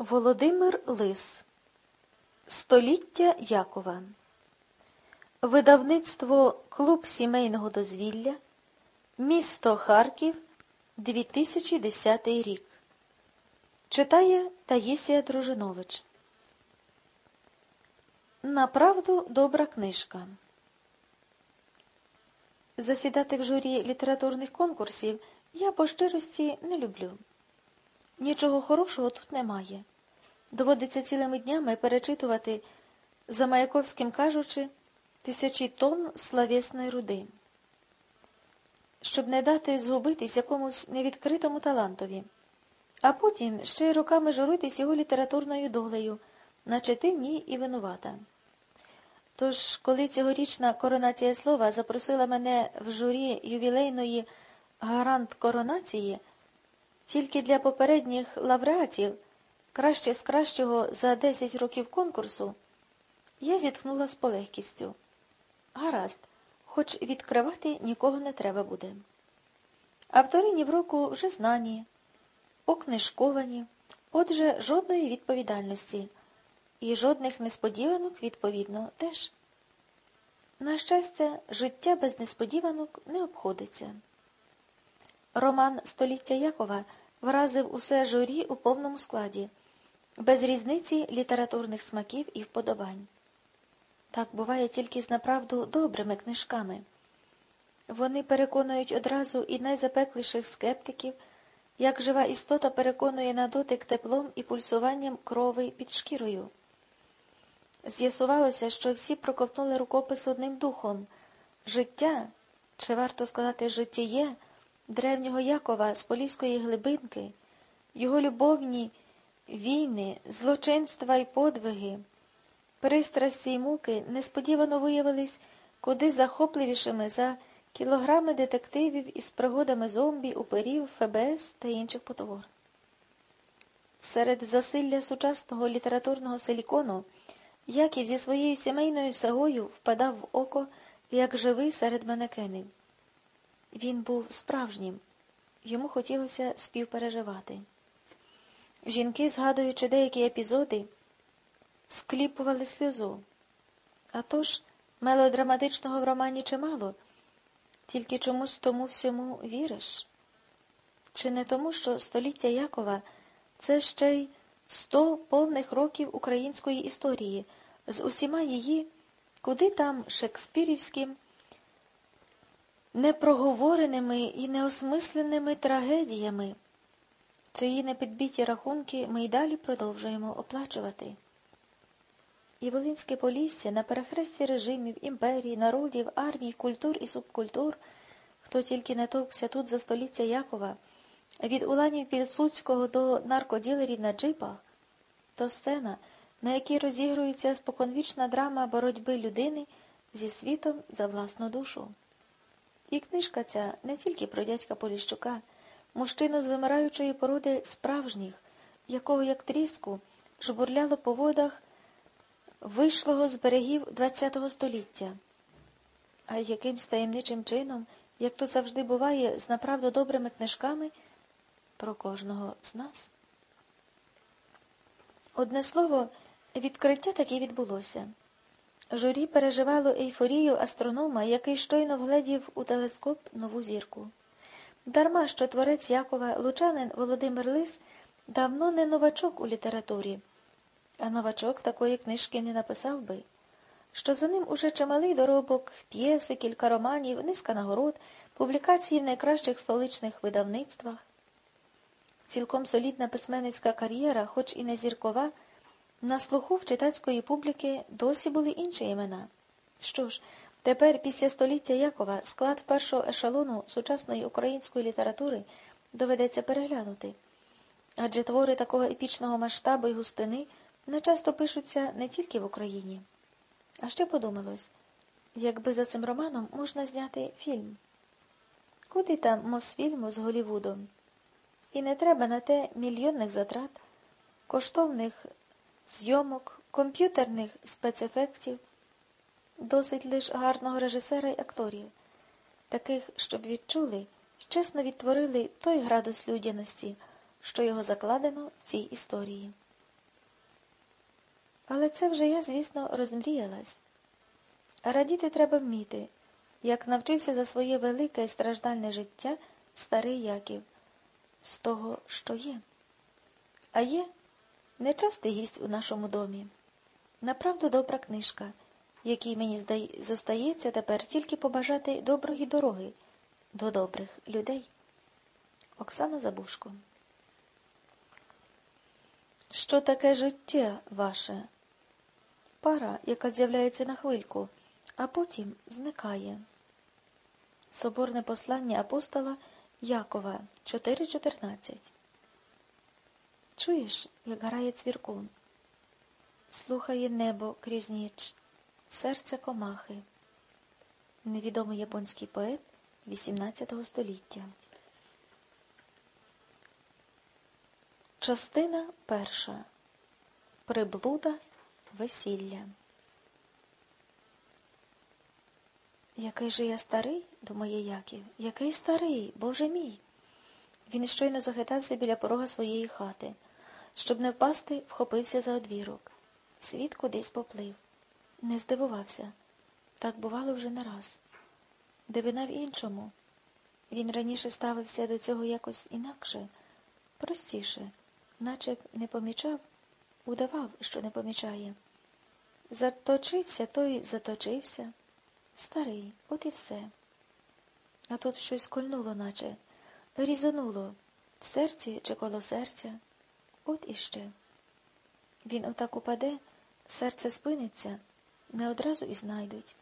Володимир Лис. Століття Якова. Видавництво Клуб сімейного дозвілля Місто Харків 2010 рік. Читає Таїсія Дружинович. Направду добра книжка. Засідати в журі літературних конкурсів я по щирості не люблю. Нічого хорошого тут немає. Доводиться цілими днями перечитувати, за Маяковським кажучи, тисячі тонн славесної руди, щоб не дати згубитись якомусь невідкритому талантові, а потім ще й роками журитись його літературною долею, наче ти в і винувата. Тож, коли цьогорічна коронація слова запросила мене в журі ювілейної гарант коронації, тільки для попередніх лауреатів краще з кращого за 10 років конкурсу, я зітхнула з полегкістю. Гаразд, хоч відкривати нікого не треба буде. Авторині в року вже знані, окнижковані, отже, жодної відповідальності і жодних несподіванок, відповідно, теж. На щастя, життя без несподіванок не обходиться. Роман Століття Якова вразив усе журі у повному складі, без різниці літературних смаків і вподобань. Так буває тільки з направду добрими книжками. Вони переконують одразу і найзапекліших скептиків, як жива істота переконує на дотик теплом і пульсуванням крови під шкірою. З'ясувалося, що всі проковтнули рукопис одним духом життя, чи варто сказати життєє, древнього Якова з Поліської глибинки, його любовні війни, злочинства й подвиги, пристрасті й муки несподівано виявились куди захопливішими за кілограми детективів із пригодами зомбі, уперів, ФБС та інших потвор. Серед засилля сучасного літературного силікону Яків зі своєю сімейною сагою впадав в око, як живий серед манекенів. Він був справжнім, йому хотілося співпереживати. Жінки, згадуючи деякі епізоди, скліпували сльозу. А тож, мелодраматичного в романі чимало, тільки чомусь тому всьому віриш. Чи не тому, що століття Якова це ще й сто повних років української історії з усіма її, куди там шекспірівським, непроговореними і неосмисленими трагедіями, чиї непідбиті рахунки ми й далі продовжуємо оплачувати. І Волинське Полісся на перехресті режимів, імперій, народів, армій, культур і субкультур, хто тільки не товкся тут за століття Якова, від уланів Пілсуцького до наркоділерів на джипах, то сцена, на якій розігрується споконвічна драма боротьби людини зі світом за власну душу. І книжка ця не тільки про дядька Поліщука, мужчину з вимираючої породи справжніх, якого, як тріску, жбурляло по водах вийшлого з берегів ХХ століття. А якимсь таємничим чином, як то завжди буває, з направду добрими книжками про кожного з нас. Одне слово, відкриття таки відбулося. Журі переживало ейфорію астронома, який щойно вгледів у телескоп нову зірку. Дарма що творець Якова Лучанин Володимир Лис давно не новачок у літературі, а новачок такої книжки не написав би, що за ним уже чималий доробок, п'єси, кілька романів, низка нагород, публікації в найкращих столичних видавництвах. Цілком солідна письменницька кар'єра, хоч і не зіркова, на слуху в читацької публіки досі були інші імена. Що ж, тепер, після століття Якова, склад першого ешелону сучасної української літератури доведеться переглянути. Адже твори такого епічного масштабу і густини не часто пишуться не тільки в Україні. А ще подумалось, якби за цим романом можна зняти фільм. Куди там Мосфільму з Голівудом? І не треба на те мільйонних затрат, коштовних зйомок, комп'ютерних спецефектів, досить лише гарного режисера й акторів, таких, щоб відчули чесно відтворили той градус людяності, що його закладено в цій історії. Але це вже я, звісно, розмріялась. Радіти треба вміти, як навчився за своє велике і страждальне життя старий Яків, з того, що є. А є нечастий гість у нашому домі. Направду добра книжка, якій мені зостається тепер тільки побажати доброї дороги до добрих людей. Оксана Забушко. Що таке життя ваше? Пара, яка з'являється на хвильку, а потім зникає. Соборне послання апостола Якова 4.14 Чуєш, як грає цвіркун? Слухає небо крізь ніч, серце комахи. Невідомий японський поет XVIII століття. Частина перша. Приблуда весілля. Який же я старий, думає Яків, який старий, Боже мій. Він щойно захитався біля порога своєї хати. Щоб не впасти, вхопився за одвірок. Світ кудись поплив. Не здивувався. Так бувало вже не раз. Дивина в іншому. Він раніше ставився до цього якось інакше, простіше, наче б не помічав, удавав, що не помічає. Заточився, той заточився. Старий, от і все. А тут щось кольнуло, наче, різонуло в серці чи коло серця. От іще. Він отак упаде, серце спиниться, не одразу і знайдуть.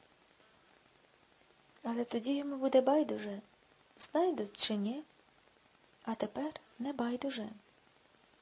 Але тоді йому буде байдуже, знайдуть чи ні, а тепер не байдуже.